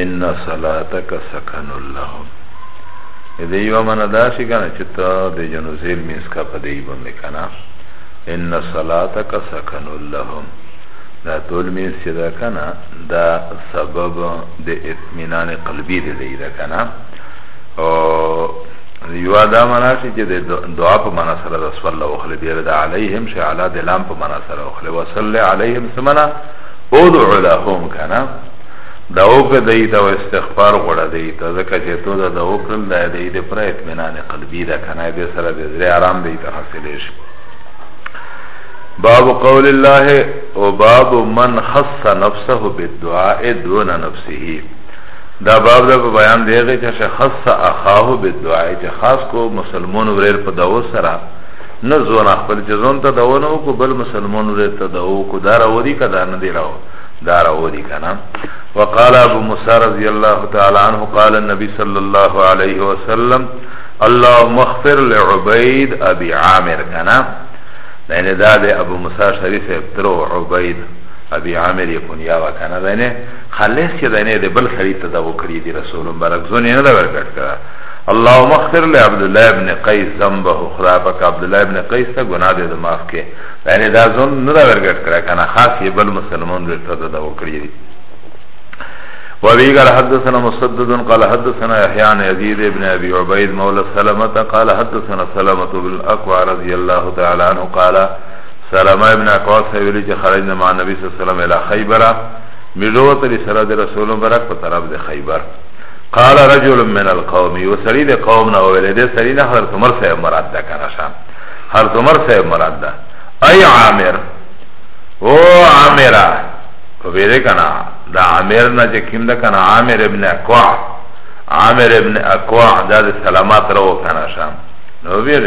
ان صلاتک سکن لهم دې یو معنا دا شي کنه چې ته د جنو زیل مینس کا په دې باندې کنه ان صلاتک سکن لهم دا ټول مینس چې دا کنه دا سبب د اطمینان قلبی دی دی دا کنه او یو دا معنا شي چې د دعا په معنا سره د صلی الله علیه و علیهم شعلا د لام په معنا سره او خلوصلی علیهم سمنا ادعو لهم کنا دا اوکه دی تا و استغفار غوڑا دی تا ذکر چه تو دا دا اوکل دا دی دی پر اتمنان قلبی دا کنا دی سر دی زر آرام دی تا حسلیش باب قول الله و باب من خص نفسه بالدعاء دون نفسه دا باب دا بیان دیگه چه خص اخاه بالدعاء چه خاص کو مسلمون وریر پا دعو سره نه زونه خپل چې زون ته دونه وکړو بل مسلمان ورې ته دا وکړو دا راودي که دا نه دی راو دا راودي که نه وقال ابو موسی رضی الله تعالی عنه قال النبي صلی الله علیه وسلم اللهم اغفر لعبید ابي عامر که نه یعنی دا د ابو موسی شریف تر عبید ابي عامر یې کونیا و که نه دا نه خالص چې دا نه د بل خرید ته دا وکړي دي رسول مبارک زون یې نه دا ورکړ اللهم اغفر لي عبد الله ابن قيس ذنبه خدا پاک عبد الله ابن قيس ته گناه دې معاف کې یعنی دا ځون نه دا ورګټ کړه کنه خاص یې بل مسلمان دې ته دا وکړي دي وابي قال حدثنا مسدد قال حدثنا يحيى عن يزيد بن ابي عبيد مولى سلمة قال حدثنا سلمة بن الاكوع رضي الله تعالى عنه قال سلمة ابن اكوع سيولي چې خرجنا مع النبي صلى الله عليه وسلم الى خيبر ملوت لسراد رسول برک په طرف د خيبر قال رجل من القوم یو سړی د قوم نه ویل دی سړی نه حضرت عمر صاحب مراد ده کنه شام حضرت عمر صاحب مراد ده ای عامر او عامرا په ویل کنه دا عامر نه چې کیم ده کنه عامر ابن اقوا عامر ابن اقوا دا د سلامات رو کنه شام نو ویل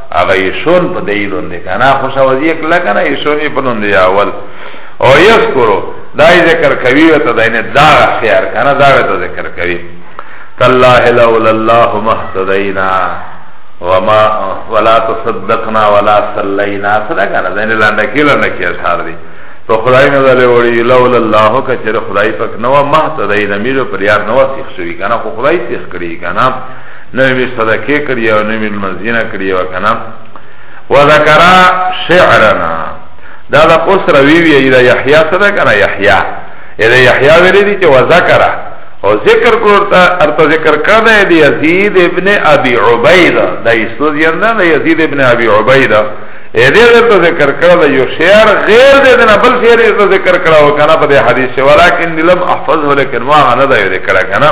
هغه یشون په دی لوندې کنه خو شوازی یک لکنه یشون یې په لوندې اول او یذکرو دا ذکر کوي ته دینه دا خیر کنه دا ته ذکر کوي تالله لولا الله مهتدینا وما ولا تصدقنا ولا صلینا صدا کنه دینه لنډه کې لنډه کې اشعار دي تو خدای نه دلې وړي لولا الله کچره خدای پک نو مهتدینا میرو پر یار نو سیخ شوی کنه خو خدای سیخ کړی کنه نوی می صدقه کری او نوی منزینه کری و کنا و ذکرا شعرنا دا دا قص رویوی ایدا یحیاء صدا کنا یحیاء ایدا یحیاء ویلی دی چه و ذکرا او ذکر کرتا ارتا ذکر کرده دی یزید ابن ابی عبیده دا ایستو دیرنا دا یزید ابن ابی عبیده ایده درتا ذکر کرده یو شعر غیر دیدنا بل شعر ایتا ذکر کرده و کنا پا دی حدیث ولیکن لم احفظه لیکن ما غنده یو ذکر کنا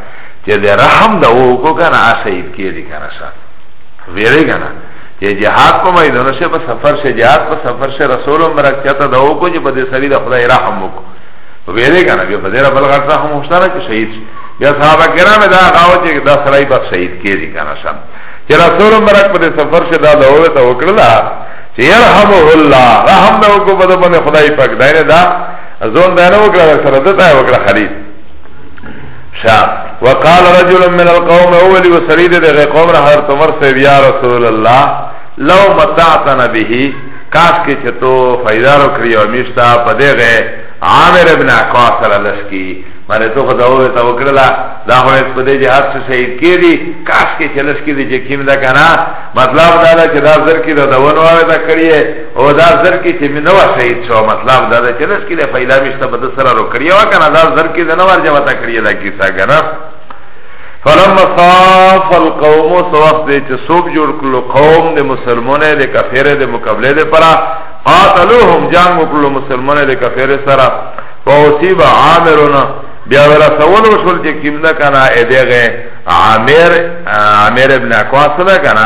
چه ده رحم ده او کو کنا آسید کی دی کنا سا ویره کنا چه جهاد پا میدانو شه پا سفر شه جهاد پا سفر شه رسول مرک چتا ده او کو چه پا ده سری ده خدای رحم او کو ویره کنا بیا پا ده ربل غرد رحم مشتانا چه شهید شه بیا صحابه کرام ده آقاو چه ده سرائی پا شهید کی دی کنا سا چه رسول مرک پا ده سفر شه ده ده او ده او کرلا چه یرحمه اللہ رحم ده او کو پا ده خدای پاک دائنه ده زون دائنه او کرلا سردتا او کرلا خرید شا وقال رجل من القوم اولی و سرید دیغی قوم را حضرت عمر صاحب یا رسول اللہ لو متعتنا بهی کاش که چه تو فیده رو کری و میشتا پا دیغی عامر ابن عقاس را لشکی مانه تو خدا وې تا وکړلا دا خو اس په دې جهاد څخه شهید کیږي کاش کې چلش کې دې چې کیم دا کنه مطلب دا دا چې دا زر کې دا ونه وای دا کړی او دا زر کې چې مې نه و شهید شو مطلب دا ده چې لس کې د فیلا مشته به د سره رو کړی و کنه دا زر کې د نه ور جوته کړی دا کیسه کنه فلما صاف القوم صوف دې چې سوب جوړ کړو قوم د مسلمانانو د کفر د مقابله د پرا قاتلوهم جان وکړو مسلمانانو د کفر سره فوصيب عامرنا بیا ورا سوال وشول چې کیمدا کنه ادهغه عامر عامر ابن اقواس ده کنه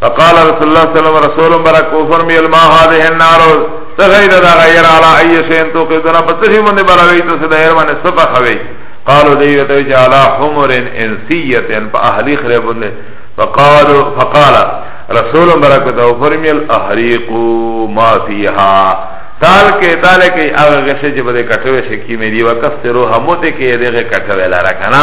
فقال رسول الله صلی الله علیه وسلم رسول برک او فرمی الما هذه النار تغیر دا غیر علی ای شین تو که دنا پتشی من بلوی تو سدا هر من صفه خوی قالو دیو تو جعل حمر انسیه په اهلی خربن فقالو فقال رسول برک او فرمی الاحریق ما فیها تال کې تال کې هغه غشه چې بده کټوي شي کې مې دی وکسروه مو ته کې دغه کټوي لاره کنه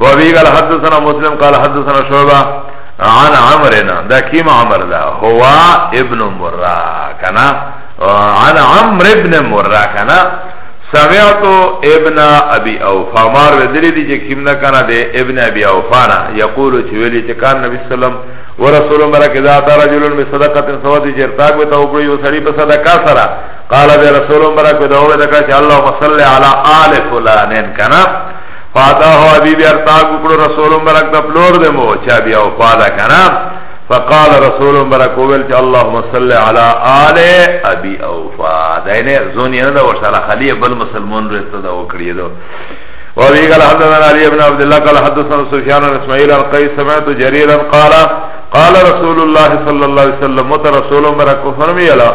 وابي قال حدثنا مسلم قال حدثنا شعبة عن عمرنا دا كيم عمر دا هو ابن مرة كنا عن عمر ابن مرة كنا سمعت ابن ابي اوفا مار ودلی دی چې کیم نه کنه دی ابن ابي اوفا نه یقول چې ویلی چې کان نبی سلام ورسول مرکه ذات رجل بصدقه سواد جرتاق وته او یو سړی په صدقه سره قال بي رسول مبارک دعوه دکا چه اللهم صل على آل فلانين کنا فاتاه ابي بي ارتاق وکړو رسول مبارک د پلور د مو چا بیا او پاده کنا فقال رسول مبارک ویل چې اللهم صل على آل ابي اوفا دینه زونی نه دا وشاله خلی بل مسلمان رسته دا وکړی دو وابي قال حدثنا علي بن عبد الله قال حدثنا سفيان بن اسماعيل عن قيس سمعت جريرا قال قال رسول الله صلى الله عليه وسلم مت رسول مبارک فرمي الله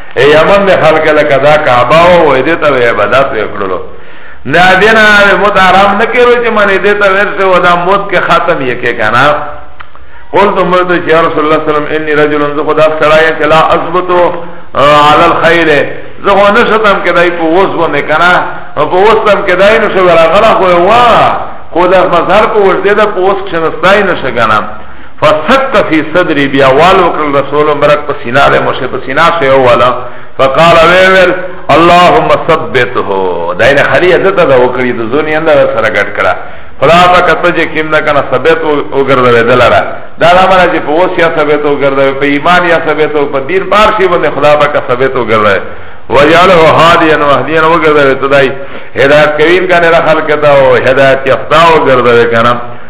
ای یمن ده خلق لکه دا کعبه و و ایده تا وی عبادت وکللو نه دینا موت آرام نکرو چه من ایده تا ورسه و دا موت که ختم یکی کنا قلت مرتو چه یا رسول اللہ سلام انی رجل انزو خدا سرائی چه لا اثبتو علی الخیل زه خو نشتم کدای په وس باندې کنه په وس تم کدای نو شو راغلا خو وا خو د مظهر په ورته د په وس کې نستای نشه کنه فسکت فی صدری بیا والو کل رسول مبرک پا سینا ده مشه پا سینا شه والا فقال ویویل اللهم ثبته دا این خلی عزت ده وکری ده زونی اندر سر گٹ کرا خدا پا کتا جه کم ده کنا ثبت اگرده دلارا دا دا مرا جه پا وس یا ثبت اگرده پا ایمان یا ثبت پا دین بارشی بنده خدا پا کتا ثبت اگرده وجعله هاديا وهديا وغرده تدای هدایت کوین کنه را خلق تا او هدایت یافتا وغرده کنه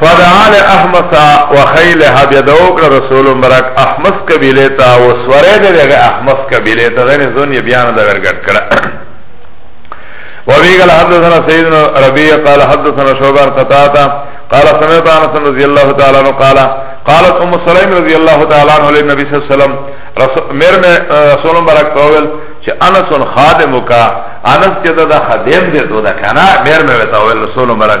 فدعا لأحمس وخیلها بیا دوکر رسول مبرک احمس قبیله تا و سوره ده ده احمس قبیله تا ده نزون یه بیان ده ورگرد کرا وابی قال حدثنا سیدنا ربیع قال حدثنا شعبان قطاعتا قال سمعت انس رضی اللہ تعالی عنہ قال قالت ام سلیم رضی اللہ تعالی عنہ لنبی صلی اللہ علیہ وسلم میر میں رسول مبرک قول چه انس خادمو کا انس چه ده خادم ده دو ده کنا میر میں ویتا رسول مبرک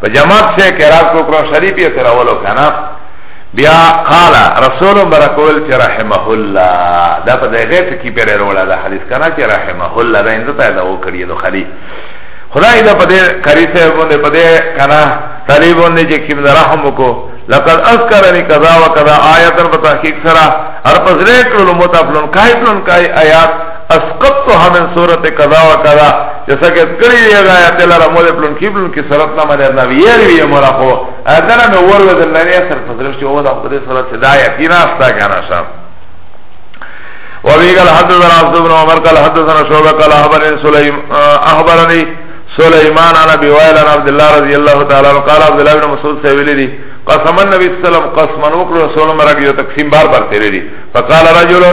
په جماعت سه قرات کو قرآن شریف یې تراولو کنه بیا قال رسول برکول چې رحمه الله دا په دغه ټکی پر وروړه دا حدیث کنه چې رحمه الله دا انده ته دا وکړي نو خلی خدای دا په دې کری سه باندې په دې کنه طالب باندې چې کیم رحم وکړو لقد اذكرني كذا وكذا آيات بتحقيق سرا ارپس ریکلو متفلن کایفلن کای آیات اسقطتها من صورت قضا و قضا جیسا کہ کری دی اگا آیت اللہ رمو دے پلن کی پلن کی صورت ناما دے ابنا ویر وی مرا خو ادنا میں ور وزن لنی اثر فضلشتی او دا خود صورت سے دا آیتی ناستا کانا شام وابی قال حدثنا عبد بن عمر قال حدثنا شعبہ قال احبرنی سلیم احبرنی سلیمان عن ابی وائل عن عبداللہ رضی اللہ تعالی عنہ قال عبداللہ بن مسعود سے ویلی دی قسم النبی صلی اللہ علیہ وسلم قسم نوکر رسول مرک یو تقسیم بار بار تیرے دی فقال رجل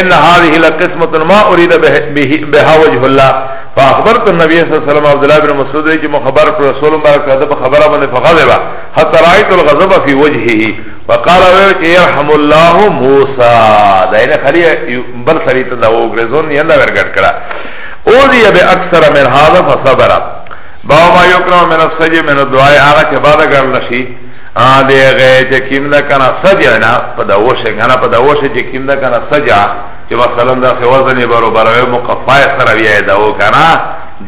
ان هذه لقسمه ما اريد بها وجه الله فاخبرت النبي صلى الله عليه وسلم عبد الله بن مسعود کی مخبر رسول مبارک صاحب خبره باندې فغضب حتى رايت الغضب في وجهه وقال يرحم الله موسى دا نه خلی بل سری ته دا وګرځون نه دا ورګټ کړه او دی به اکثر من هذا فصبر باو ما یکرم من السجی من الدعای آغا چه بادا گرل نشی دی غی چه کم ده کنا سجعنا پا دا وشه کنا پا دا وشه چه کم ده کنا سجع چه مثلا دا سه وزن برو بروی مقفای سر بیای داو کنا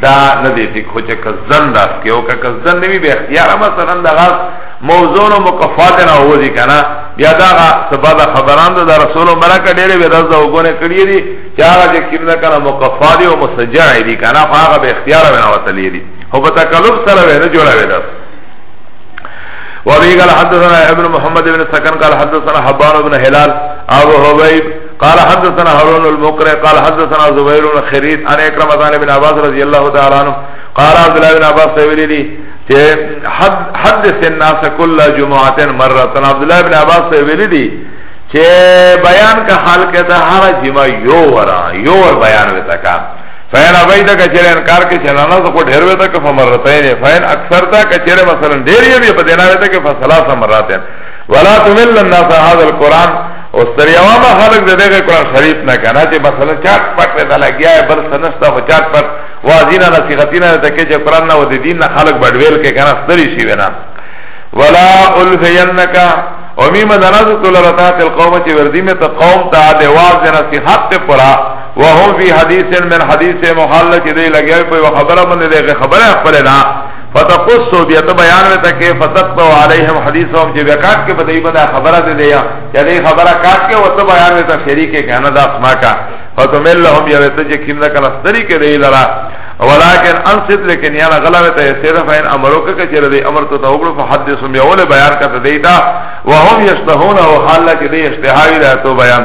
دا ندی فکر خو چه کزن داس که او که کزن نمی بی اختیار مثلا دا غاز موزون و مقفات نا هو دی کنا بیا دا غا سبا دا خبران دا رسول مرا که دیره بی دست دا وگونه کریه دی چه آغا چه کم ده کنا مقفاتی و مسجع دی کنا خو آغا بی اختیار بنا وطلی دی خو بتا کلوب سر بی نجوڑا بی دست وابي قال حدثنا ابن محمد بن سكن قال حدثنا حبان بن هلال ابو حبيب قال حدثنا هارون المقري قال حدثنا زبير بن خريط عن اكرمه بن عباس رضي الله تعالى عنه قال عبد الله بن عباس ویلی دی چې حد حدث الناس كل جمعه مره عبد الله بن عباس ویلی دی چې بیان کا حال کہتا ہر جمعہ یو ورا یو ور بیان وتا کا فین ابای تا کچر انکار که چنانا سا خود حروی تا که فمرتین فین اکثر تا کچر مثلا دیر یم یا پدیناوی تا که فسلاس مرتین ولا تمل الناس هذا القرآن او سریوا ما خلق ده دغه قرآن شریف نه کنه چه مثلا چاک پاک پیدا لگیا ہے بل سنستا خو چاک پاک وازینا نصیغتینا ده که چه قرآن نه و ده دین نه خلق بڑویل که کنه ستری شیوه نه ولا الفینکا ومی مدنازو تولرتات القوم چه وردی میں تا قوم تا ده واز ده نصیحت پرا وهم فی حدیث من حدیث محل چې دی لګیا په یو خبره باندې دغه خبره خپل نه فتقص بیا ته بیان وته کې فتقط علیهم حدیثهم چې بیا کاټ کې بدای بنا خبره دې دی یا دې خبره کاټ کې وته بیان وته شریک کنه دا اسما کا فتمل لهم یا وته چې کیندا کنه ستری کې دی لرا ولكن انصت لیکن یا غلبه ته سره فین امرو کې چې دې امر ته توګړو فحدثهم یا ول بیان کته دیتا وهم یشتهون او حال کې دې اشتهاوی راته بیان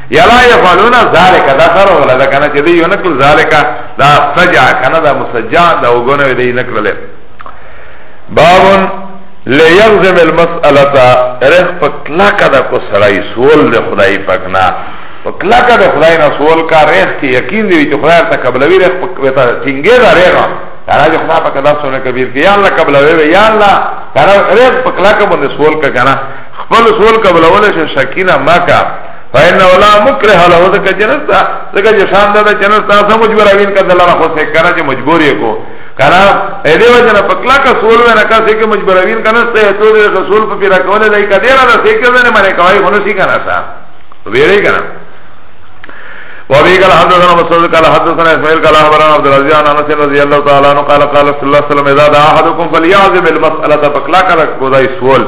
یلا یفعلون ذالک دا سره ولا دا کنه چې دی یو نکل ذالک دا سجا کنه دا مسجا دا وګونه دی نکړل بابن لیغزم المسألتا رخ پا کلاکا دا کو سرائی سول دا خدای پاکنا پا کلاکا دا خدای نا سول کا رخ کی یقین دیوی چه خدای تا قبلوی رخ پا کبتا چنگی دا رخا کانا جه خدا پا کدا سونا کبیر که یا اللہ قبلوی بی یا اللہ کانا رخ پا کلاکا بند سول کا کانا خپل سول قبلولی شو شکینا مکا فإنه لا مكره له ذلك جنستا ذلك جشان ده جنستا سا مجبراوين کا دلارا خو سکرا چه مجبوری کو کنا ایده وجه نه پکلا کا سول ونا کا سکه مجبراوین کنا سته تو دې رسول په پیرا کوله دای کا دیرا نه سکه نه مره کوي خو نسی کنا سا ویری کنا وابي قال حدثنا مسعود قال حدثنا اسماعيل قال اخبرنا عبد العزيز عن انس رضي الله تعالى عنه قال قال صلى الله عليه وسلم اذا دعا احدكم فليعزم المساله فكلا كذا كذا سوال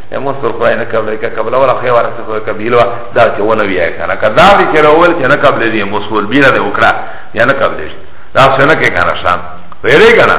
موږ پر خدای نه قبل کې قبل ولا خو ورته خو قبل وا دا چې ونه وی کنه کدا دې چې اول چې نه قبل دې مسول بیره دې وکړه یا نه قبل دې دا څنګه کې کنه شان ویلې کنه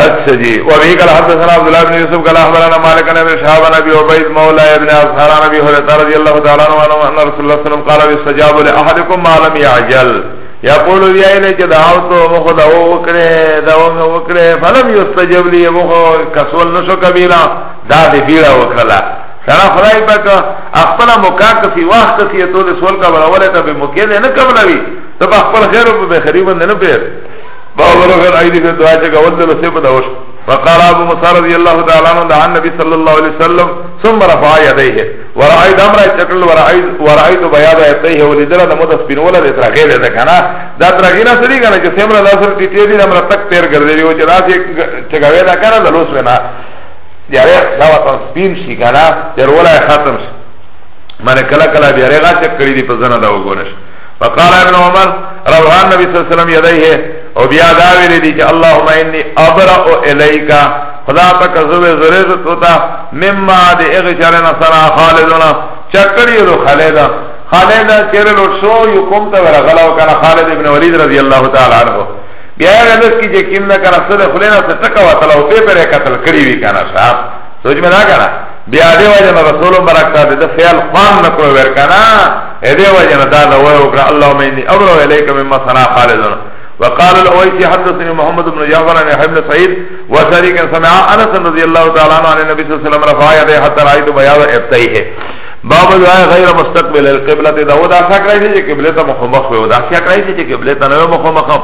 اچھا جی و ابھی قال حدثنا عبد الله بن يوسف قال اخبرنا مالك بن شهاب بن ابي عبيد مولى ابن اصحاب عن ابي هريره رضي الله تعالى عنه ان رسول الله صلى الله عليه وسلم قال يستجاب لاحدكم ما لم يعجل یقول ویایل چې دا او تو مخ دا وکړه دا وکړه فلم یستجب لی مخ کسول نشو کبیلا دا دې بیړه وکړه سره خدای پاک خپل موقع کفي وخت کفي ته د سوال کا وروله ته به موقع نه کولوي ته خپل خیر او به خریب نه پیر با ورغه ایدی په دعا چې کول له سیب دا وش فقال ابو مصعب رضی الله تعالی عنہ عن النبي صلى الله عليه وسلم ثم رفع يديه ورعی د امر چکل ورعی ورعی تو بیا د ایته ولیدل د مود سپینول د ترغه ده کنه دا ترغه نه سړي کنه چې سمره د اثر ټی ټی د امر تک تیر ګرځي او چې راځي چګاوی دا کنه د لوس وینا یاره دا وطن سپین شي کنه تیر ولا ختم شي مله کلا کلا بیا رغا چک کړی دی په زنه دا وګورش وقال ابن عمر روان نبی صلی اللہ علیہ وسلم یدیه او بیا دا ویلی دی که اللهم انی ابرأ الیک خدا تک زوی زریز توتا مما دی اغشارنا سنا خالدنا چکری دو خلیدا خالد چیرې لوټ شو یو کوم ته ورغلا او کنه خالد ابن ولید رضی الله تعالی عنہ بیا غلط کی چې کیم نه کنه سره خلینا څه ټکا وتل او په پرې قتل کړی وی کنه صاحب سوچ مې نه کنه بیا دی وجه نه رسول مبارک ته د فعل خوان نکړو ورکنا دی وجه نه دا نو وکړه اللهم انی ابرو الیک مما صنع خالد وقال الاویسی حدثني محمد بن جعفر عن ابن سعید وشریک سمع انس رضی الله تعالی عنہ عن النبي صلی الله علیه وسلم رفع يده حتى رايت بياض ابطيه باب دعای غیر مستقبل القبلة دا ودا شکر ایسی چه قبلتا مخمخ وی ودا شکر ایسی چه قبلتا نوی مخمخم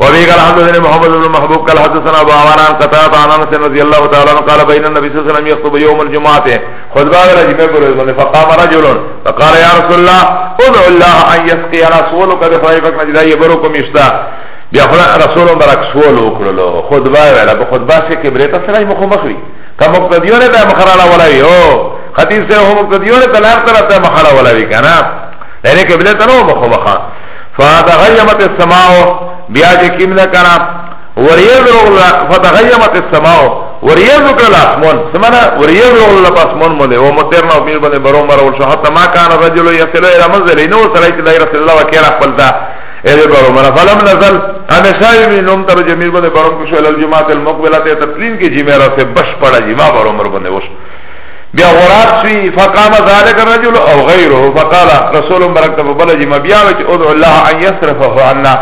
وابي قال حدثني محمد بن محبوب قال حدثنا ابو عوان عن قتادة عن انس رضي الله تعالى عنه قال بين النبي صلى الله عليه وسلم يخطب يوم الجمعة خطبة الجمعة قريبا فقام رجل فقال يا رسول الله ادعو الله ان يسقي رسولك بخيفك نجد يبركم يشتا بیا خدا رسول برک سوال وکړلو خطبه ویلا په خطبه کې کبرت سره مخمخ وی کوم مقتدیو نه د مخراله ولا وی او خطیب سره هم مقتدیو نه تلار تر ته مخراله ولا وی کنه لري کبرت نو مخمخه فتغیمت السماء بیا چې کیم نه کنه وریز رغلا فتغیمت السماء وریز کړل اسمان سمنا وریز رغلا په اسمان باندې او مترنا او میر باندې برو مرو شو حتی ما کان رجل یصل الى منزل نو سره چې دایره الله وکړه خپل دا اې برو مرو فلم نزل انا شای می نوم تر جمیل باندې برو شو ال الجماعت المقبله ته تسلیم کې جمعه را سے بش پڑا جمعه برو مرو باندې وش بیا غراب شوی فقام ذالک الرجل او غیره فقال رسول برکت فبل جی مبیاوی چه ادعو الله ان یصرفه عنا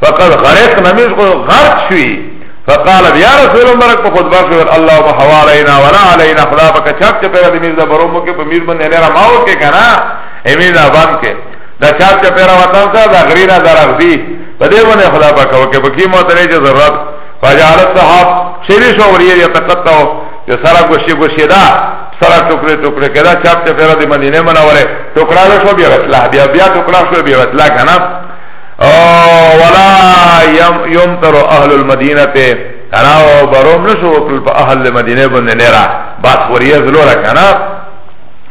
فقد غرق نمیز خود غرق شوی فقال بیا رسول برکت خود باشو الله محوالینا ولا علینا خدا پاک چاپ چه پیرا دی میز دا برومو که پا میز بنده لیرا ماو که کنا امیز آبان که دا چاپ چه پیرا وطن سا دا غرینا دا رغزی پا دی بنده خدا پاک وکه پا کی موتنی چه ضرورت فجعل الصحاب شریش وریه یتقطعو چې سره ګوشي ګوشي دا سره ټوکړې ټوکړې کېدا چاپ ته پیرا د مدینه منوره ټوکړه شو بیا وتلا بیا بیا ټوکړه شو بیا وتلا کنه او ولا يم يمطر اهل المدينه کنه او بروم نشو وکړ په اهل مدینه باندې نه را بس وریه زلوره کنه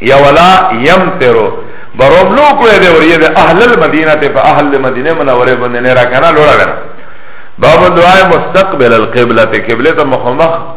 یا ولا يمطر بروم نو کوې دی وریه اهل المدینه ته په اهل مدینه منوره باندې نه را کنه لوړه باب دعای مستقبل القبلة قبلة مخمخ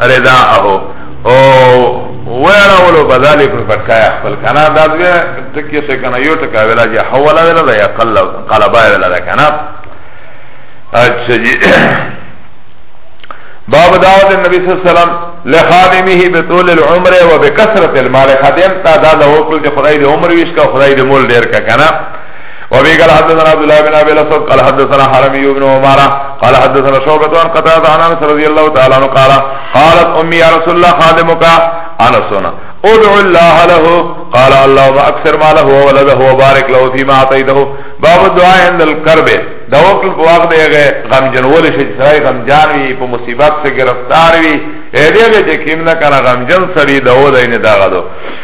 رداءه او ویرا ولو بدالی پر پټکایا خپل کنا دا دوی ټکی سه کنا یو ټکا ویلا جه حوالا ویلا دا یا قلب قلبا ویلا دا کنا اچھا جی باب دعوت النبی صلی اللہ علیہ وسلم لخادمه بطول العمر و بکثرت المال خادم تا دا دا وکل جه خدای دی عمر ویش کا خدای دی مول دیر کا کنا وابي قال حدثنا عبد الله بن ابي الاسود قال حدثنا حرمي بن عمارة قال حدثنا شعبة عن قتادة عن انس رضي الله تعالى عنه قال قالت امي يا رسول الله خادمك انس ادعو الله له قال اللهم اكثر ماله وولده وبارك له فيما اعطيته باب الدعاء عند الكرب دا وقت په وخت دی غم جنول شي سړی غم جان وي په مصیبت سره گرفتار وي اې دې چې کیم نه کنه غم جن سړی دا و دینه دا غدو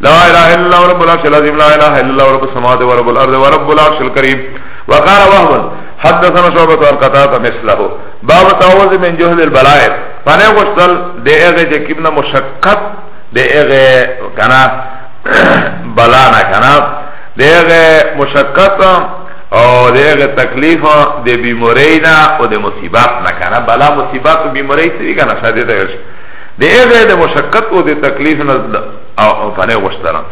لا اله الا الله رب العرش العظیم لا اله الا الله رب السماوات و رب الارض و رب العرش الكريم وقال وهب حدثنا شعبة عن قتادة مثله باب تعوذ من جهل البلاء فانا غشتل دے اغه جے کبنا مشقت دے اغه کنا بلانا کنا دے اغه مشقت او دے اغه تکلیف دے بیمورینا او دے مصیبات نا کنا بلا مصیبات و بیموری سری کنا شادی تیرش دے اغه دے مشقت او دے تکلیف نا او پنه غشتره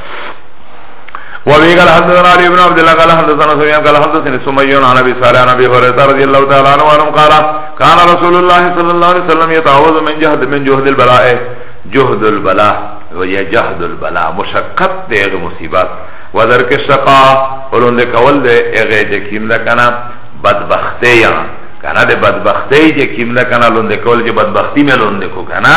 وبيقال حدثنا علي بن عبد الله قال حدثنا سفيان قال حدثني سمي عن ابي صالح عن ابي هريره رضي الله تعالى عنه قال كان رسول الله صلى الله عليه وسلم يتعوذ من جهد من جهد البلاء جهد البلاء ويا جهد البلاء مشقت دغه مصیبت وذر کې شقا ولون له کول له هغه چې کیم نه کنه بدبختی یا کنه د بدبختی چې کیم نه کنه لون له کول چې بدبختی مې لون نه کو کنه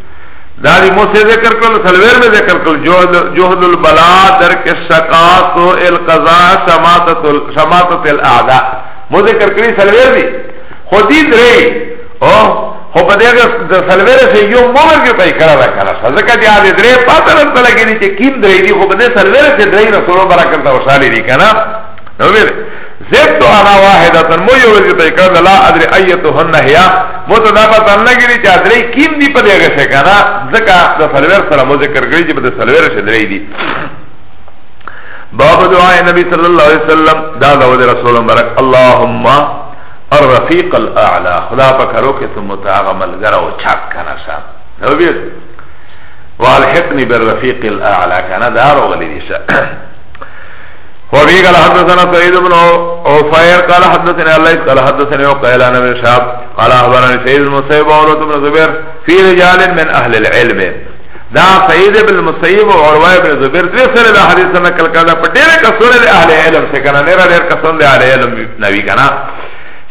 داری موسی ذکر کرل سلویر میں ذکر کرل جہد البلا درک شکاس و القضاء شماتت الاعداء مو ذکر کرلی سلویر دی خودی دری او خو په دغه د سلویره سه یو مور کې پای کړه دا کړه ځکه چې اده درې پاتره تل کې دي چې کیم درې دي خو په دې سلویره سه درې رسول برکت او صالح دي کنه نو ویل زبت انا واحدتا مو یو ویل ته کړه لا ادري ايتهن هي مو ته دا پته نه لګی چې ادري کیم دی په دغه څه کنه ځکه د سلور سره مو ذکر کړی چې په سلور شه درې دی باب دعاء نبی صلی الله علیه وسلم دا د رسول مبارک اللهم الرفیق الاعلى خدا پکرو کې ثم تعالی ملګر او چاک کنه شا نو بیا والحقنی بالرفیق الاعلى کنه دا ورغلی دي وبه قال حدثنا سعيد بن عفير قال حدثنا الليث قال حدثنا وقيل عن ابن شهاب قال اخبرني سعيد بن مسيب وعروة بن زبير في رجال من اهل العلم دا سعيد بن المسيب وعروة بن زبير دې سره د حدیث نه کل کړه په ډېر کسور د اهل علم څخه کنه ډېر ډېر کسور د اهل علم نبی کنه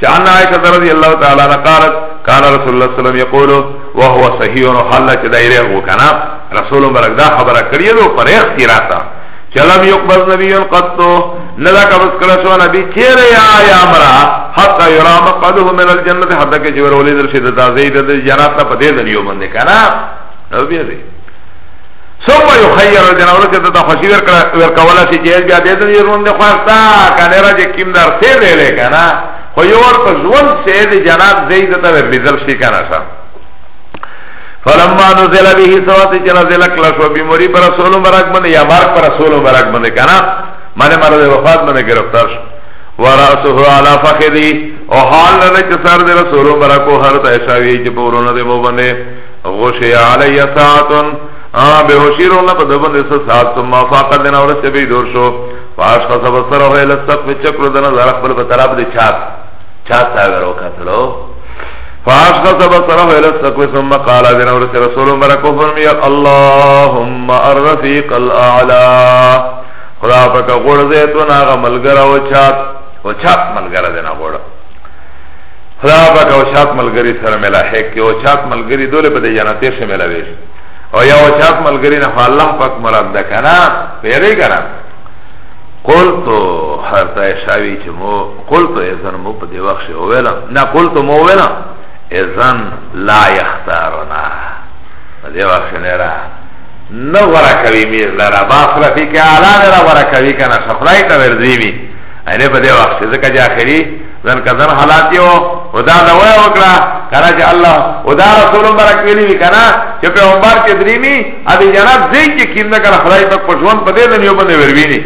چې ان عائشہ رضی الله تعالی عنها قالت كان رسول الله صلی الله علیه وسلم یقول وهو صحیح حال چې دایره وکنه رسول مبارک دا خبره کړې نو پرېخ کی راته چلم یقبض نبی قطو ندا قبض کرا شو نبی چیر یا یا مرا حتی یرا مقعده من الجنت حتی که جور ولی در شده تازهی در جنات نا پده دنیو بنده کنا نو بیا دی سوپا یو خیر جنورو که تا خوشی ورکولا سی چیز بیا ده دنیو بنده خواستا کنه را جه کم در سی بیلی کنا خو یو ور پا زون سید جنات زیده تا ورلیدل شی کنا شا فلما نزل به سوات چې نازل کړه شو به مری پر رسول مبارک باندې یا مارک پر رسول مبارک باندې کنه معنی مرد وفات باندې گرفتار شو وراسه علی فخذی او حال نه چې سر د رسول مبارک او هر ته شاوی چې پورونه دی مو باندې غشی علی ساعتن ا به وشیرو نه په دبن اس ساعت ثم فاقد نه ورس به دور شو فاش خص بصر هو ال سقف چکر د نظر خپل په طرف دی چات چات تا ورو کتلو فاشخص بصره الى السقف ثم قال بنا ورس رسول برکو فرمی اللهم الرفیق الاعلا خدا پاک غور زیتون آغا ملگر و چاپ و چاپ ملگر دینا غور خدا پاک و چاپ ملگری سر ملاحق و چاپ ملگری دوله پده جنتی شه ملاویش او یا و چاپ ملگری نفع اللہ پاک مراد دکنا پیره کنا قلتو حرطا شاوی چه مو قلت اذن مو په دی وخت شو ویلا نه قلت مو ویلا اذن لا یختارنا په دی وخت نه را نو ورا کوي میر لرا باخره فی که اعلان را ورا کوي کنه سفرای ته ورځي می اینه په دی وخت ځکه چې اخري ځن کزن حالات یو او دا دا وای وکړه کنه چې الله او دا رسول مبارک ویلی وی کنه چې پیغمبر کې دریمی ابي جناب زین کې کینده کړه خدای په پښون په دې نه یو باندې وربینی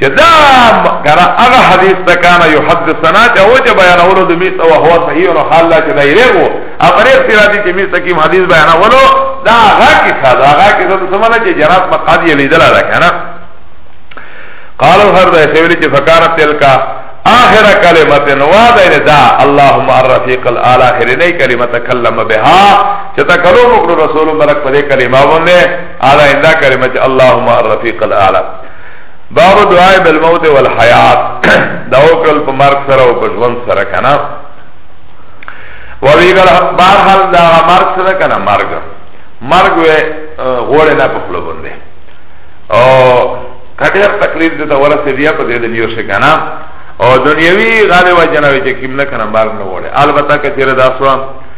چه دا کنا اغا حدیث دا کانا یحدثنا چه او چه بیانولو دا میسا و هو صحیح و حال لا چه دا ایرگو اپر اختیراتی چه میسا کیم حدیث بیانولو دا آغا کسا دا آغا کسا دا سمانا چه جنات مقادی لیدلا دا کنا قالو هر دا سیولی چه فکارت تلکا آخر کلمت نواد این دا اللهم الرفیق الال آخر نئی کلمت تکلم بها چه تکلو مکر رسول مرک پده کلمه بنده آلا این دا کلمت اللهم الرفیق الال باب دعای بالموت والحیات دا وکړل په مرګ سره او په ژوند سره کنه ویګل بار حال دا مرګ سره کنه مرګ مرګ وې غوړې نه په خپل باندې او کټه تکلیف دې دا ورسې بیا په دې د نیو شي کنه او دنیوي غالي وجنه وي چې کیم نه کنه مرګ نه وړي البته کچره دا سو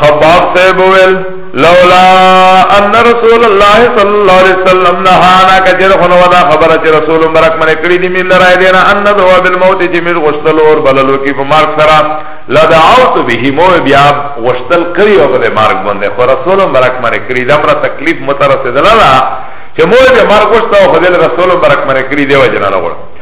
خباب صاحب ویل لولا ان رسول الله صلی الله علیه وسلم نهانا کجر خنو دا خبره چې رسول مبارک منه کړی دی مل راي دینا ان دوا بالموت چې مل غشتل اور بللو کې په مارک سره لا دعوت به مو بیا غشتل کړی او په مارک باندې خو رسول مبارک منه کړی دا پر تکلیف مترسه دلاله چې مو به مارک غشتو خدای رسول مبارک منه کړی دی وجنه نه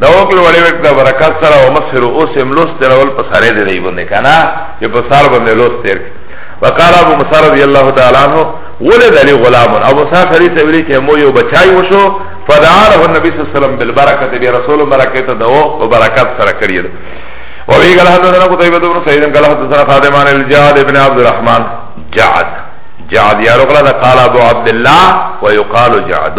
دا وکل وړي وکړه دا برکات سره او مسر او سم لوس تر اول په سره دی دی باندې کنه چې په سار باندې لوس تر وقال ابو موسی رضی الله تعالی عنہ ولد علی غلام ابو موسی خری ته ویل چې مو یو بچای وشو فدعا له النبي صلی الله علیه وسلم بالبرکت به رسول برکت دا او برکات سره کړی وفي قال حدثنا قتيبة بن سعيد قال حدثنا خادم عن الجعد بن عبد الرحمن جعد جعد يا رجل قال ابو عبد الله ويقال جعد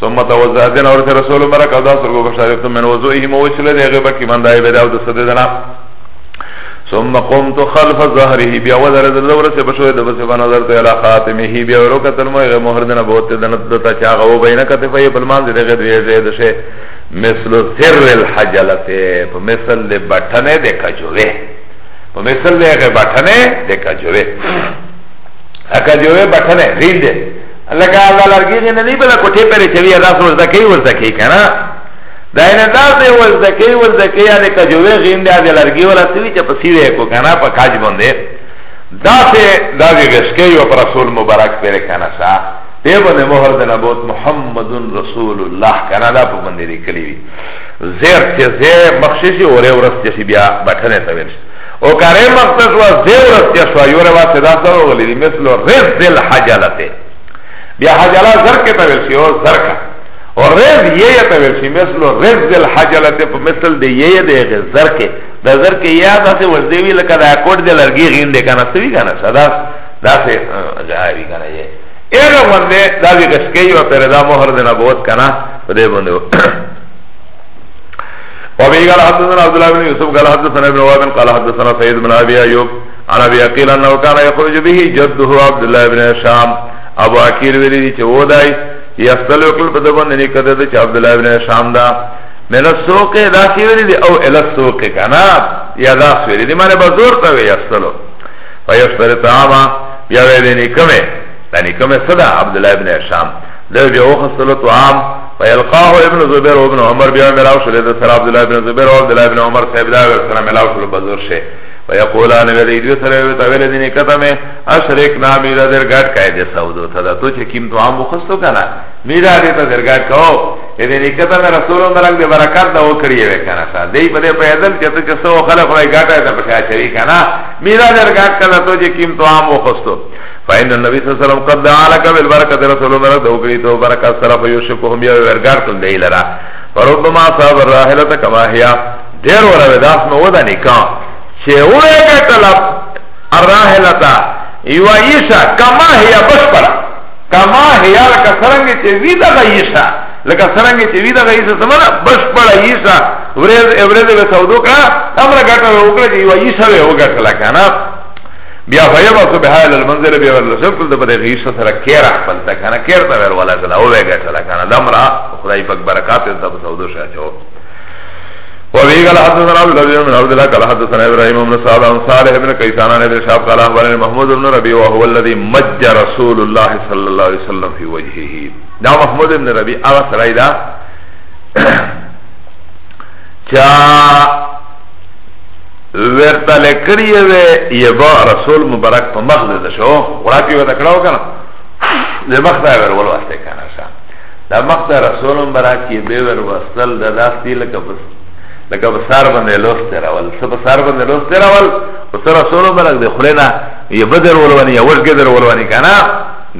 ثم توزع دین اور سے رسول مرا قضا سر کو بشاری تم من وضوئی ہی موچل دے غیبہ کی من دائی بیداو دست دے دنا ثم قمت خلف ظهره بیا وزر د زور سے بشو د بس په نظر ته علا خاتمه بیا ورو کتل مو غ مہر دنا بہت دنا دتا چا غو بین کته فی بل مان دے غد وی زید شے مثل سر الحجلت په مثل د بٹنے د کجوے په مثل د غ بٹنے د کجوے اکجوے بٹنے ریل دے لکه دا لرګی نه دی بل کوټه پر چوي دا سوز د کوي ورته کوي کنه دا نه دا دی ول د کوي ول د کوي د کجوي غیم دی د لرګي ولا سوي چې پسیره کو کنه په کاج باندې دا ته دا وی غسکه یو پر رسول مبارک پر کنه سا دی باندې مہر د نبوت محمد رسول الله کنه دا په باندې لیکلی وی زیر چې زیر مخششي اوره ورسته بیا بټنه ته ورسته او کاره مخته شو زه ورته شو یو روا صدا سره غلی مثل رز ذل حجلته بیا حجله زرکه ته ویل شي او زرکه او رز یې ته ویل شي مثل رز ذل حجلته په مثل دی یې دی زرکه د زرکه یا داسې وځدی وی لکه دا کوټ دی لرګي غینډه کنه سوي کنه صدا داسې غاوی کنه یې اغه باندې دا وی کسکې او پر دا مہر د نبوت کنه په دې باندې وبه قال حدثنا عبد الله بن يوسف قال حدثنا ابن وهب قال حدثنا سيد بن ابي ايوب عن ابي عقيل انه كان يخرج به جده عبد الله بن هشام ابو عقيل ویلی چې و دای یستل وکړ په دبن نه کده چې عبد الله بن هشام دا من السوق دا سی ویلی دی او ال السوق کنا یا دا سی ویلی دی معنی بزور ته وی یستلو فیشتر طعاما یا ویلی نکمه یعنی کمه صدا عبد الله بن هشام ده بیا وخستلو طعام فیلقاه ابن زبیر و ابن عمر بیا ملاو شده ده سر عبدالله ابن زبیر و عبدالله ابن عمر صاحب ده ور سر ملاو شده بزر شه ویقولان ویده ایدوی سر ویده تاویل دینی کتمه اشرک نا میرا در گاٹ کای ده سودو تا ده تو چه کم طعام وخستو کنا میرا ده تا در گاٹ کاو ایده نیکتا میں رسول ملک دے برکات دا وہ کریے وے کنا سا دی پدے پیدل چتا چسا وہ خلق رائی گاٹا ہے دا پشا چوی کنا میرا در گاٹ کنا تو جے کم تو عام وہ خستو فإن النبي صلى الله عليه وسلم قد دعا لك بالبركة رسول الله رد وکړي ته برکت سره فيشكهم يا ورګار تل دی لرا فربما صاحب الراحلة كما هي ډیر ولا وداس نو ودا نکا چې وګه طلب الراحلة یو عیسا کما هي بشپر کما هي لکه څنګه چې وی دا عیسا لکه څنګه چې وی دا عیسا سمره بشپر عیسا ورځ ورځ به سودو کا امر ګټه وکړه چې یو عیسا وګټه لکه نه بیا فیبا سو بها الى المنزل بیا ورل سو کل دبر غیش سره کیر خپل تا کنه کیر تا ور ولا کلا او وګه کلا کنه دمرا خدای پاک برکات ته په سودو شه چو و بی قال حدثنا عبد الله بن عبد الله قال حدثنا ابراهيم بن سعد عن صالح بن كيسان عن ابن شاب قال اخبرني محمود بن ربيع وهو الذي مج رسول الله صلى الله عليه وسلم في وجهه دا محمود بن ربيع اغا سرائی دا چا ورته لکړی وی یبا رسول مبارک په مخ ده شو غراپی وته کړو کنه د مخ ته ور ول واسطه کنه شا د مخ ته رسول مبارک یې به ور وصل د داستی لکه بس لکه بسار باندې لوس تراول سب بسار باندې لوس تراول او سره رسول مبارک د خلینا یې بدر ولونی یا ورګه در ولونی کنه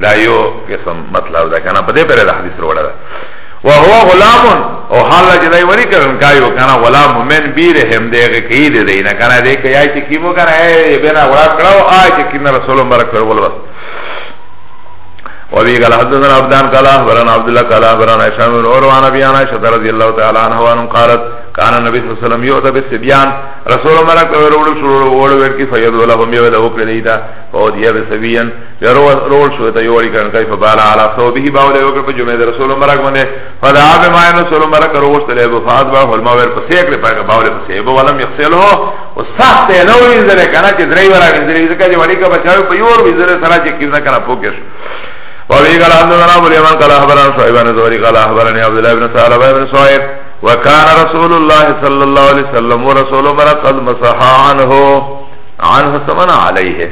دا یو قسم مطلب ده کنه په دې پرې د حدیث وروړه وهو غلام او حال لا جدای وری کرن کایو کنا غلام من بیرهم دیغه کی دی دینا کنا دی کیا چی کیمو کنا ای بنا غلام کړو آی چی کنا رسول مبارک پر ول بس وابي قال حدثنا عبدان قال اخبرنا عبد الله قال اخبرنا هشام بن عروه عن ابي انس رضي الله تعالى عنه وان قالت كان النبي صلى الله عليه وسلم يؤتى بالسبيان رسول الله مرق ورول شروع ورول ورکی فيد ولهم يوده پلیدا فودیا بسبيان یا رول شو ته یو وړي کړه کیف بال علی صوبه باول یو کړ په جمعه در رسول مبارک باندې فدعا به ما رسول مبارک روشت له ابو فاض با هل ماور په سیک له پاګه باول په سیب ولم یغسل هو او سخت نو وینځل کنه چې درې ورا وینځل ځکه چې وړي کا بچاو په یور وینځل سره چې کیسه کنه پوکش وابي قال حدثنا ابو اليمن قال اخبرنا شعيب بن زهري قال اخبرني عبد الله بن سعد بن سعيد وكان رسول الله صلى الله عليه وسلم ورسول مرق قد مسح عنه عنه سمنا عليه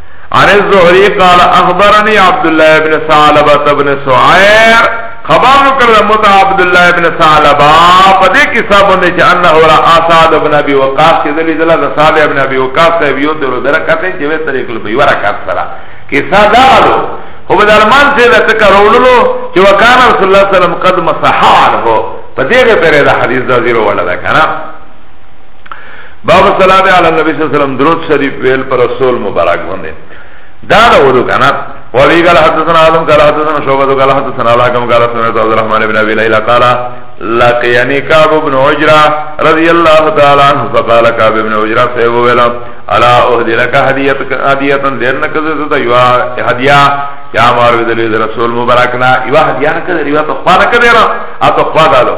عن الزهري قال اخبرني عبد الله بن ثعلبة بن سعير خبر وکړه مت عبد الله بن ثعلبة په دې کې صاحب نه چې انه را اسعد بن ابي وقاص چې دلی دلا د صاحب ابن ابي وقاص ته یو درو درکته چې وې طریق له بیور کات سره کې ساده له هو بدرمان سے د تکرولو چې وکانه رسول الله صلی الله علیه وسلم قد مسحانه په دې غره د حدیث دا زیرو ولا ده کنه باب السلام علی النبی صلی اللہ علیہ وسلم درود شریف ویل پر رسول مبارک باندې دا دا ورو کنه وابي قال حدثنا عالم قال حدثنا شعبة قال حدثنا الحكم قال سمعت عبد الرحمن بن ابي ليلى قال لقيني كعب بن عجرة رضي الله تعالى عنه فقال كعب بن عجرة صحيح ولا الا اهدي لك هديه هديه ديرنا كذا يا هديه يا مار رسول مباركنا يا هديه كذا يا تخوانا كذا اتخوانا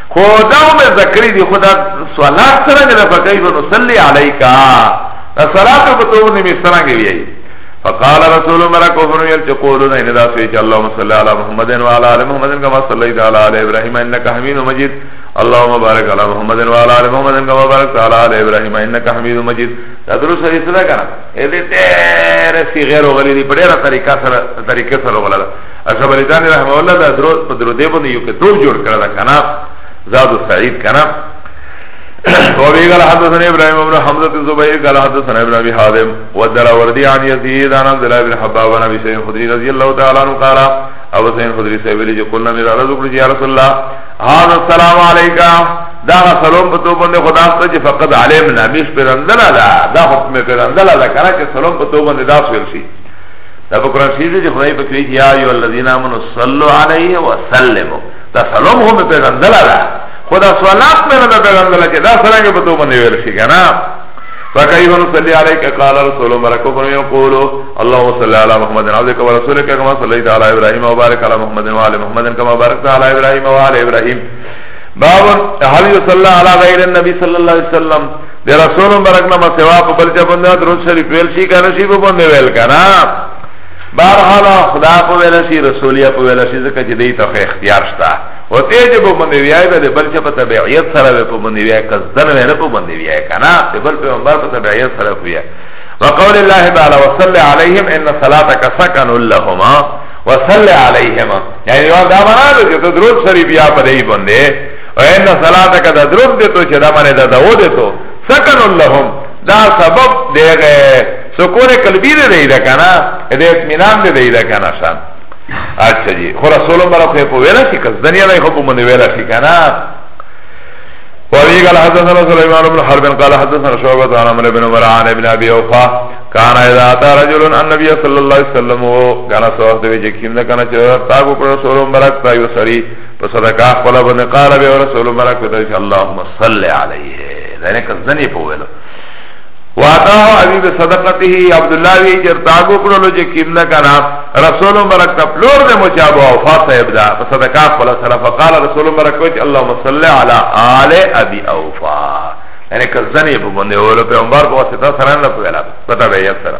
خو دا هم زده کړی دی خو دا صلات څرنګه ده فکیف نصلی علیکا دا صلات په تو باندې می څرنګه ویای فقال رسول الله کو فرمایل چې قولونه ان دا سوی چې اللهم صل علی محمد و علی ال محمد کما صلیت علی ال ابراهیم انک حمید مجید اللهم بارک علی محمد و علی ال محمد کما بارکت علی ال ابراهیم انک حمید مجید دا درو سره څه ده کنه اې دې تیر سی غیر غلی دی په ډیره طریقه سره طریقه سره غلا اخبریدانی رحمه الله دا درو په درو دی باندې یو کتاب جوړ کړل کنه زاد سعید کنه وابي قال حدثنا ابراهيم بن حمزه الزبير قال حدثنا ابن ابي حازم والدراوردي عن يزيد عن عبد الله بن حباب عن ابي سعيد الخدري رضي الله تعالى عنه قال ابو سعيد الخدري صاحب لي قلنا من رسول الله يا رسول الله هذا السلام عليك دا سلام په تو باندې خدا ته چې فقط علم نبی پیغمبر دا دا حکم پیغمبر دا کنه چې سلام په تو باندې دا ویل شي دا په قرآن شریف دی خدای په کوي چې یا ایو الذین آمنو صلو علیه وسلمو دا سلام هم پیغمبر الله خدا صلات مې نه پیغمبر الله چې دا څنګه په تو باندې ویل شي کنه فكيف نصلي عليك قال رسول مركو فرمي يقول اللهم صل على محمد عبدك ورسولك كما صليت على ابراهيم وبارك على محمد وعلى محمد كما باركت على ابراهيم وعلى ابراهيم باب هل يصلى على غير النبي صلى الله عليه وسلم د رسول مبارک نه مسوا په بل چا باندې درود شریف ویل شي کنه شي په باندې ویل کنه بهر حال خدا په ویل شي رسولیا په ویل شي ځکه چې دې ته اختیار شته او ته چې په باندې ویای به بل چا په تبعیت سره په باندې ویای کزدن نه په باندې ویای کنه په بل پیغمبر په تبعیت سره ویای وقول الله تعالی وصل علیهم ان صلاتک سکن لهما وصل علیهم یعنی دا معنا ده چې درود شریف یا په دې باندې وإن صلاتك دا دروب دیتو چه دا منه دا دو دیتو سکن اللهم دا سبب دیغه سکون قلبی دی دی دا کنا دی اتمنان دی دی دا کنا شان اچھا جی خو رسول مرا خوی پو ویلا شی کس دنیا دی خو پو من ویلا شی کنا وابي قال حدثنا سليمان بن حرب قال حدثنا شعبة عن عمرو بن عمر عن ابن ابي اوفى كان اذا اتى رجل النبي صلى الله عليه وسلم كان صوت بجكيم كان چه تاغو پر رسول مبارك تا يسري په صدقه خپل باندې قال به رسول مبارک ته چې اللهم صل علیه دا نه کزنی په ویلو واتا ابي بصدقته عبد الله وی جرتاګو کړلو چې کیم نه کنا رسول مبارک ته پلور دې مچابو او فاطه ابدا په صدقه خپل سره فقال رسول مبارک چې اللهم صل علی آل ابي اوفا یعنی کزنی په باندې ویلو پیغمبر په واسطه سره نه په ویلا پتا به یې سره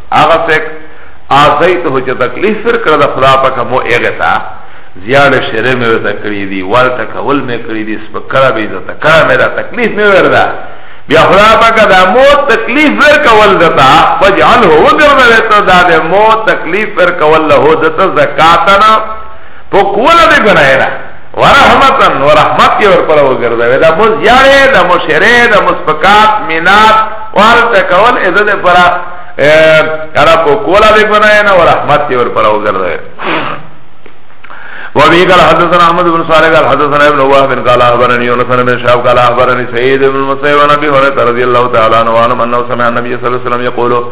هغه څوک آزیته چې تکلیف ورکړ د خدا پاک مو هغه ته زیاده شرم مې ورته کړی دی ورته کول مې کړی دی سپکره به عزت کړه مې را تکلیف مې وردا بیا خدا پاک دا مو تکلیف ور کول دتا فجعله وګرځه ته دا مو تکلیف ور کول له دته زکاتنا په کوله دی ګناینا ورحمتن ورحمت یې ورپره وګرځوي دا موز یاړې دا مو شرې دا مو سپکات مینات ورته کول اذه دې پرا کرا په کولا دې بنای نه ورحمت یې ورپره وګرځوي وابي قال حدثنا احمد بن صالح قال حدثنا ابن وهب قال اخبرني يونس بن شهاب قال اخبرني سعيد بن المسيب عن ابي هريره رضي الله تعالى عنه وعن انه سمع النبي صلى الله عليه وسلم يقول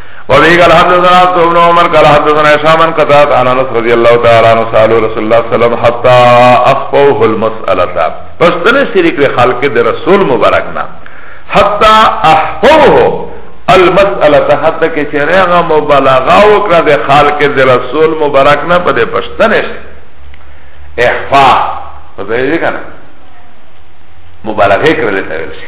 وبه قال حدثنا عبد بن عمر قال حدثنا هشام عن قتادة عن انس رضي الله تعالى عنه سألوا رسول الله صلى الله عليه وسلم حتى اخفوه المسألة فاستنى شريك لخلق ده رسول مباركنا حتى اخفوه المسألة حتى كي چرغا مبالغه وکړه ده خلق ده رسول مبارکنا په ده پښتنه اخفاء په دې کنه مبالغه کړل ته ویل شي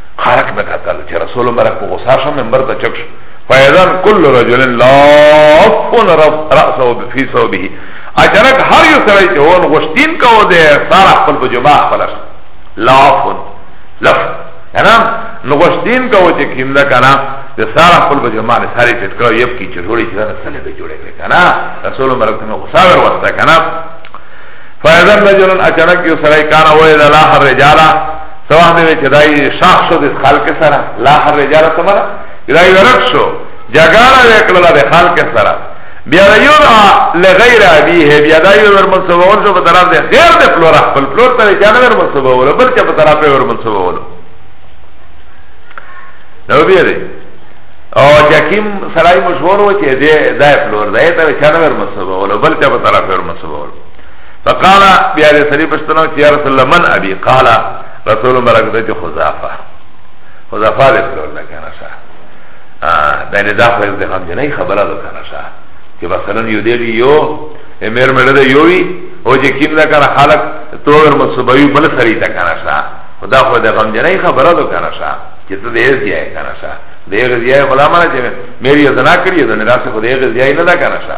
خلق به قتل چې رسول مبارک په غصه شو منبر ته چک شو فیضا کل رجل لافون رأسه بفی صوبه اچانک هر یو سړی چې هون غشتین کو دی سار خپل په جماع خپل لافون لف کنه نو غشتین کو چې کیمدا کنه د سار خپل په جماع نه ساری پټ کړو یب کی چې جوړی چې نه سره به جوړی کنه رسول مبارک ته غصه ور وسته کنه فاذا رجل اچانک یو سړی کان وای دا لا رجال سواه دی چې دای شاخ شو د خلق سره لا رجال سره دای ورک شو جګړه وکړه د خلق سره بیا یو دا لغیر ابیه بیا دا یو ور منسوب ول جو په طرف د غیر د فلور خپل فلور ته جان ور منسوب ول بلکې په طرف ور منسوب ول نو بیا دی او جکیم سړی مشهور و چې دې دای فلور دای ته جان ور منسوب ول بلکې په طرف ور منسوب ول فقال بیا دې سړي پښتنو چې یا رسول الله من ابي قال رسول برکت چې خزافه خزافه دې رسول الله کنه شه دا نه دا خو دې هم نه خبره ده کنه شه چې مثلا یو دې یو امیر مړ دې یو وی او چې کیم دا کنه خلق تور مصوبوي بل سړي تا کنه شه خدا خو دې هم نه خبره ده کنه شه چې ته دې ځای کنه شه دې ځای غلامه چې مې یې زنا کړی ده نه راځه خو دې ځای نه دا کنه شه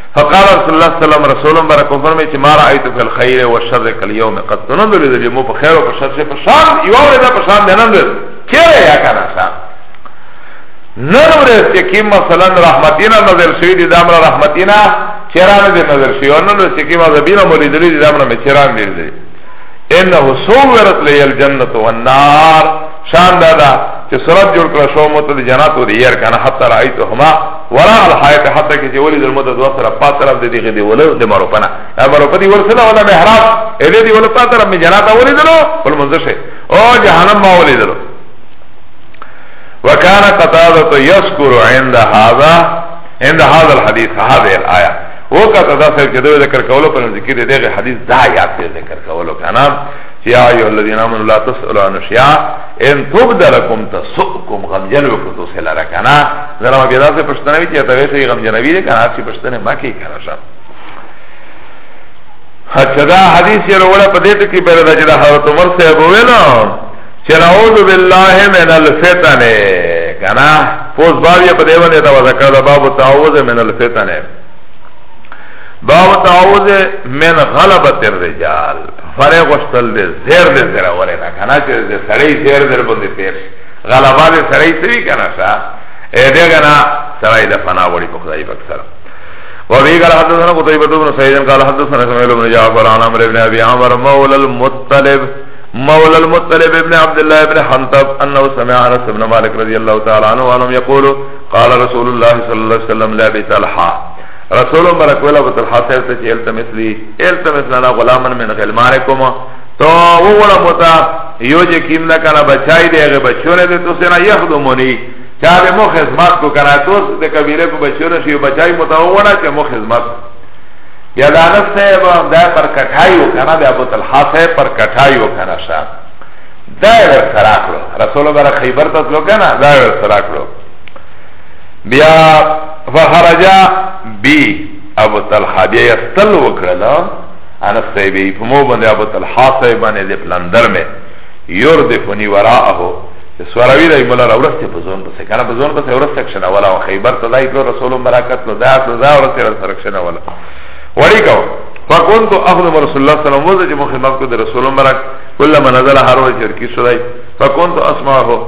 فقال رسول الله صلی الله علیه وسلم رسول الله برکو فرمای چې ما رايت فی الخير والشر کل یوم قد تنند لذل مو په خیر او په شر څخه په شان یو ورځ په شان نه نند چیرې یا کنه شان نن ورځ چې کی مثلا رحمتینا نظر شوی دی دامر رحمتینا چیرانه دی نظر شوی نن ورځ چې کی ما زبینا مولی دی دامر می چیران دی دی انه صورت لی الجنه والنار شان دادا چې سورت جوړ کړ شو مت دی جنات او دی ير کنه حتی رايت هما وراء الحائط حتی که جولی در مدد وصل پا طرف دی دیگه دی ولو دی مروپنا یا مروپا دی ورسلا ولا محراب ایده دی ولو پا طرف می جناتا ولی دلو پل منزشه او جهنم ما ولی دلو وکان قطادت یسکر عند هذا عند هذا الحديث هذه الآية وقت دا سر که دو ذکر کولو پر ذکر دیگه حدیث دا یاد ذکر کولو کنا یا ایو الذین آمنوا لا تسئلوا عن شیعہ ان تبد لکم تسؤکم غمجن وکړو تو سه لره کنه زره ما بیدا سه پښتنه وی چې ته وی غمجن وی ده کنه چې پښتنه ما کی کنه شه اچھا دا حدیث یې وروړه په دې ته کې پر دا چې دا حضرت عمر صاحب وینا چې نعوذ بالله من الفتن کنه فوز باب یې په دې باندې دا وذکر دا باب تعوذ من الفتن باب تعوذ من غلبت الرجال پره غشتل ده زیر ده زیر وره ده کنا چه ده سره زیر ده بنده تیر شی غلبا ده سره سوی کنا شا ایده کنا سره ده فنا وری پخدای بکسر وابي قال حدثنا قتيبة بن سعيد قال حدثنا سميل بن جعفر عن عمرو بن ابي عمر مولى المطلب مولى المطلب ابن عبد الله ابن حنطب انه سمع انس بن مالك رضي الله تعالى عنه وانهم يقول قال رسول الله صلى الله عليه وسلم لا بيت الحا رسول مبارک ویل ابو طلحه صاحب ته چې التمس لي التمس لنا غلاما من غلمانکم تو وګړه متا یو چې کیم نه کنه بچای دی هغه بچونه دې تو سره یخدمونی چا به مو خدمت کو کنه تو د کبیره په بچونه شی بچای متا وګړه چې مو خدمت یا دانس صاحب دا پر کټایو کنه د ابو طلحه صاحب پر کټایو کنه شا دا ور سره کړو رسول مبارک خیبر ته تلو کنه دا ور سره کړو بیا فخرجا بی ابو طلحا بیا یستل وکرلا انس صحیبی پا مو بنده ابو طلحا صحیبانه دی پلندر میں یردفنی وراءه سوراوی رای مولا را ورسته په زون پسې کنه په زون پسې ورسته کښنه ولا او خیبر ته دای کړو رسول برکت له دعا ته دا ورسته ورسته کښنه ولا وړي کو فكنت اخدم رسول الله صلی الله علیه وسلم چې مخدمت کو د رسول برکت کله منزل هر وجه کی شوی فكنت اسمعه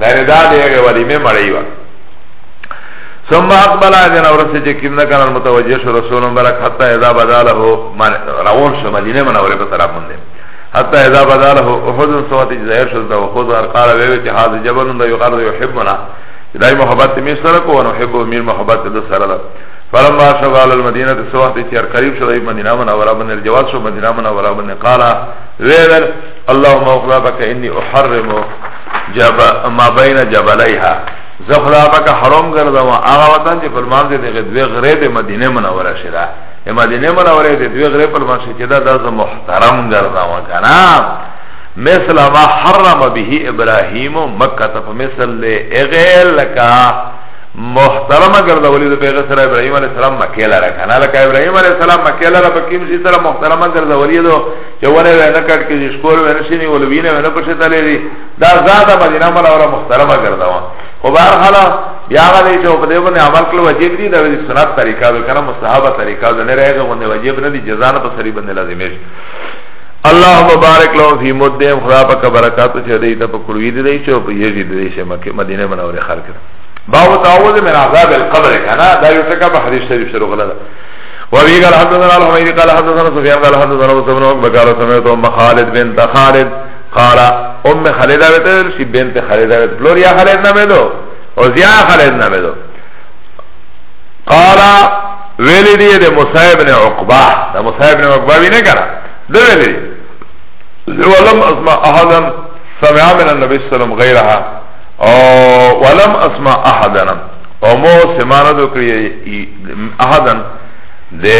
دانه دا دی هغه ولیمه مړی و ثم اقبل اذن اورسه چې کیم نه کنه متوجه شو رسول مبارک حتا اذا بداله من روان شو مدینه منوره په طرف باندې حتا اذا بداله احد صوت ظاهر شو دا خود هر قال وی چې هاذ جبل دا یقال یحبنا دای محبت می سره کو او نحب میر محبت د سره ده فلما شغال المدینه سوات چې هر قریب شو د مدینه منوره باندې جواز شو مدینه منوره باندې قال ویل اللهم اغفر لك اني احرم جب ما بین جبلیها زخدا پاک حرام کرده و آغا وطن چه پلمان ده ده دوی غره ده مدینه منوره شده ده مدینه منوره ده دوی غره پلمان شده ده ده محترم کرده و کنا مثل ما حرم به ابراهیم و مکه تا مثل ده اغیر لکا محترم کرده ولی ده پیغه سر ابراهیم علیه السلام مکه لره کنا لکا ابراهیم علیه السلام مکه لره پکیم شی سر محترم کرده ولی ده چه ونه وینا کٹ که جشکور وینا شنی ولو وینا وینا پشتا لیدی دا زادا مدینه منوره مخترمه گردوا خو بار حالا بیا غلی چه په دې باندې عمل کول واجب دي دا د سنت طریقه ده کنه مستحبه طریقه ده نه راغه باندې واجب نه دي جزا نه په سری باندې لازم شي الله مبارک لهم فی مدهم خدا پاک برکات چه دی ته پکړوی دی چې په یزید دی چې مکه مدینه منوره خلق باب تعوذ من عذاب القبر کنه دا یو څه کا په حدیث شریف سره غلا ده وابي قال حدثنا الحميدي قال حدثنا سفيان قال حدثنا موسى بن عقبة قال سمعت ام خالد بنت خالد قال ام خالد بنت شي بنت خالد بنت فلوريا خالد نامه دو او زيا خالد نامه دو قال ویلی دی ده موسی ابن عقبہ ده موسی ابن عقبہ بھی نہیں کرا ده ویلی دی ولم اسمع احدا سمع من النبی صلی اللہ علیہ وسلم غیرها ولم اسمع احدا او مو سمانه دو کړی احدن ده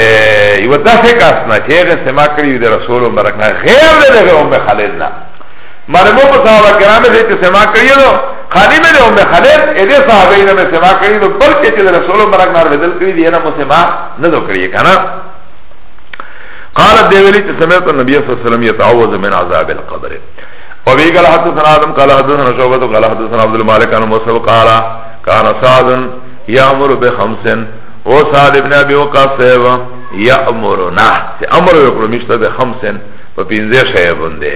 یو داسې کاس نه چې هغه سما کړی د رسول مبارک نه غیر له هغه ام خالد نه مرمو په صحابه کرامو دې چې سما کړی نو خالی مې ام خالد اې دې صحابه نه مې سما کړی نو بلکې چې رسول مبارک نه بدل کړی دی نه مو سما نه دو کړی کنه قالت دی ویلی چې سمعت النبي صلی الله علیه وسلم يتعوذ من عذاب القبر وبه قال حدثنا آدم قال حدثنا شعبة قال حدثنا عبد المالك عن موسى قال كان سعد یامر بخمسن او سعد ابن ابي وقاص صاحب یامرنا چې امر وکړو مشته بخمسن په پنځه شی باندې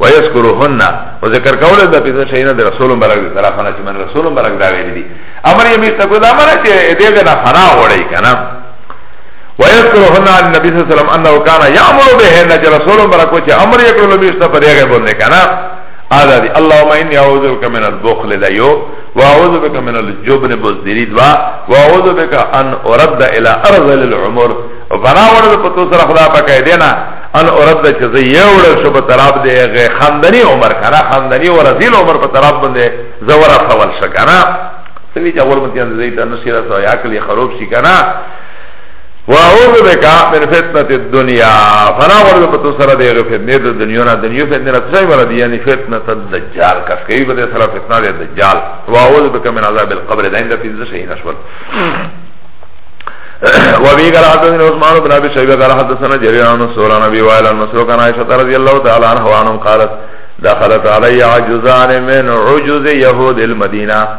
ويذكرهن وذكر قول ده په شی نه رسول مبارک دی سره خانه چې من رسول مبارک دا ویل دي امر یې مشته کو دا امر چې دې نه خنا وړي کنه ويذكرهن عن النبي صلى الله عليه وسلم انه كان يامر بهن چې رسول مبارک چې امر یې کړو مشته په دې باندې کنه هذا دي اللهم اني اعوذ بك من البخل لا يو واعوذ بك من الجبن بزدری دوا واعوذ بك ان ارد الى ارض العمر فنا ورد پتو سره خدا پاک دینا ان ارد چې زه یو ور شو په طرف دی غ خندنی عمر کنه خندنی او رزیل عمر په طرف باندې زور خول شکنه سوی چې اول متیان زیت نشیرا سو یا کلی خروب شي کنه واعوذ بک من فتنه الدنيا فنا ورد پتو سره دیغه فتنه د دنیا نه دنیا فتنه نه څه مراد یعنی فتنه الدجال کس کوي به سره فتنه د دجال واعوذ بک من عذاب القبر داین د پنځه شي نشول وابي قال حدثنا عثمان بن ابي شيبه قال حدثنا جرير عن سوران ابي وائل عن مسروق عن عائشه رضي الله تعالى عنها وعنهم قالت دخلت علي عجزان من عجز يهود المدينه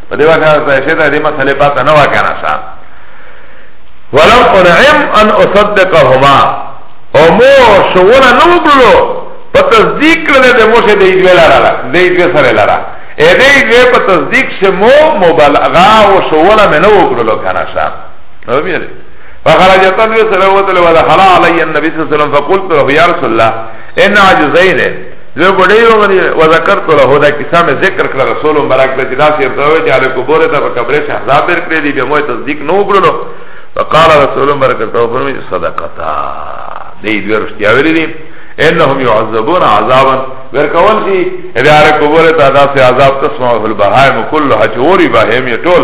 په دې وجه دا چې دا دې مسلې پاته نه وکنه شا ولم انعم ان اصدقهما او مو شوونه نو کړو په تصدیق کړل د مو شه دې ویل را دې دې سره لرا اې دې دې په تصدیق شه مو مبالغه او شوونه مې نو کړو کنه شا نو بیا فخرج تنوي سره وته ولا خلا علي النبي صلى الله عليه وسلم فقلت له يا رسول الله ان عجزين زه په ډیرو باندې وذکرت له دا کیسه مې ذکر کړ رسول مبارک ته دا سیر ته وی چې علی قبور ته په قبر شه عذاب در کړې دي به مو تصدیق نو وکړلو فقال رسول مبارک ته فرمایي صدقتا دې دې ورشتیا ویلې دي انهم يعذبون عذابا ورکول شي اداره قبور ته دا سه عذاب تسمع فل بهائم كلها چوري بهائم ټول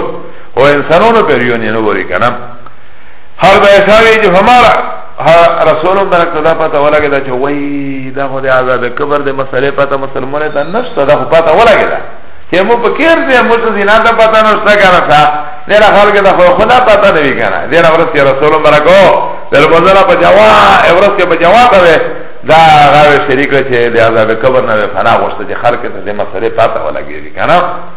او انسانونو پر یونی نو وري کنه هر دا ایسا وی چې همارا رسول الله برکت دا پته ولګی دا چې وای دا خو د عذاب قبر د مسلې پته مسلمانه ته نشته دا خو پته ولګی دا چې مو په کېر دې مو څه زینا ته پته نشته کنه تا دې را خلګه دا خو خدا پته نه وی کنه دې را ورسې رسول الله برکو دل بازار په جواب ورسې په جواب ده دا غاوه شریک چې د عذاب قبر نه فنا غوښته چې خلک ته د مسلې پته ولګی کنه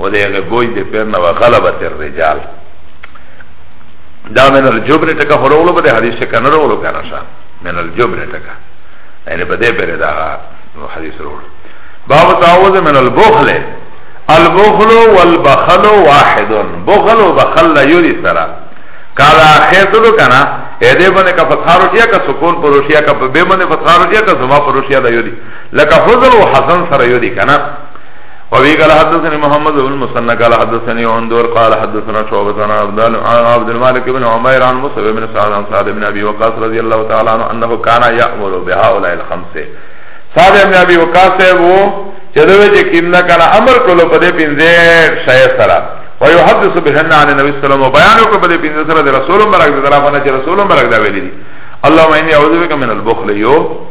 و ده اغه بوج ده پیرنا و غلبت الرجال دا من الجبر تکا خلوغلو بده حدیث چکا نرولو کانا شا من الجبر تکا یعنی بده پیره دا حدیث رول باب تعوذ من البخل البخل والبخل واحد بخل و بخل لا یوری سرا کالا خیر تلو کانا ایده بنده که فتحارو شیا که سکون پروشیا که بی بنده فتحارو شیا که زما پروشیا دا یوری لکه فضل و حسن سرا یوری کانا وابي قال حدثني محمد بن مسنى قال حدثني عندور قال حدثنا شعبة عن عبد عن عبد الملك بن عمير عن موسى بن سعد عن سعد بن ابي وقاص رضي الله تعالى عنه انه كان يأمر بهؤلاء الخمسه سعد بن ابي وقاص وہ چدوے جے کیمنا کنا امر کولو پدے پنزے شے سرا ويحدث بهن عن النبي صلى الله عليه وسلم وبيان کو پدے پنزے سرا رسول مبارک دے طرف نہ رسول مبارک دا ویلی اللهم اني اعوذ بك من البخل يو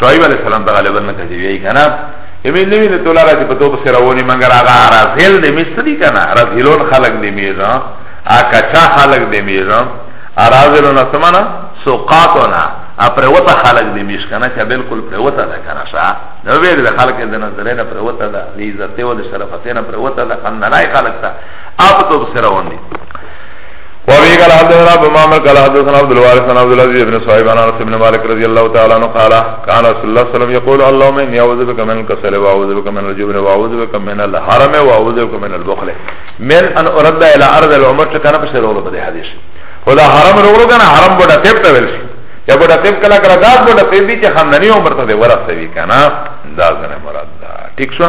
شعیب علیہ السلام دغه لبن نه کوي وی کنه یمه نوی نه تولا راځي په توپ سره ونی مګر هغه رازل دې مستری کنه رازلون خلق دې میرا اکا چا خلق دې میرا رازلون سمانا سوقاتنا اپروتا خلق دې میش کنه چې بالکل پروتا ده کنه شا نو ویل د خلق دې نظرې نه پروتا ده دې عزت او د شرف ته نه پروتا ده خننای خلق ته اپ توپ سره ونی وابي قال حدثنا ابو معمر قال حدثنا عبد الوارث عن عبد العزيز بن صهيب عن انس بن مالك رضي الله تعالى عنه قال كان رسول الله صلى الله عليه وسلم يقول اللهم اني اعوذ بك من الكسل واعوذ بك من الجبن واعوذ بك من الحرم واعوذ بك من البخل من ان ارد الى ارض العمر كان في سر ورد حديث خدا حرم روغلو کنه حرم بودا تیب تا ویل شي یا بودا تیب کلا کرا داد بودا تیب بی چه خاندنی عمر تا دی ورسته بی کنه دا زنه مراد دا ٹھیک شو